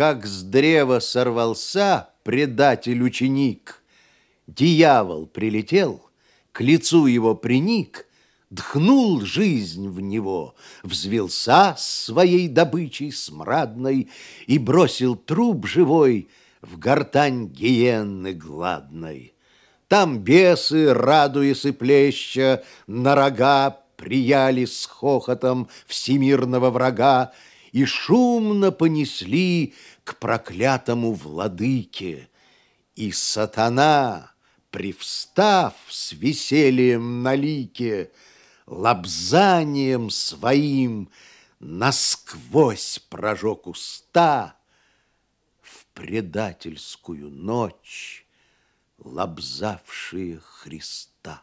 Как с древа сорвался предатель-ученик, Дьявол прилетел, к лицу его приник, Дхнул жизнь в него, взвелся своей добычей смрадной И бросил труп живой в гортань гиенны гладной. Там бесы, радуясь и плеща, на рога прияли с хохотом всемирного врага и шумно понесли к проклятому владыке. И сатана, привстав с весельем на лике, лобзанием своим насквозь прожег уста в предательскую ночь, лобзавшие Христа.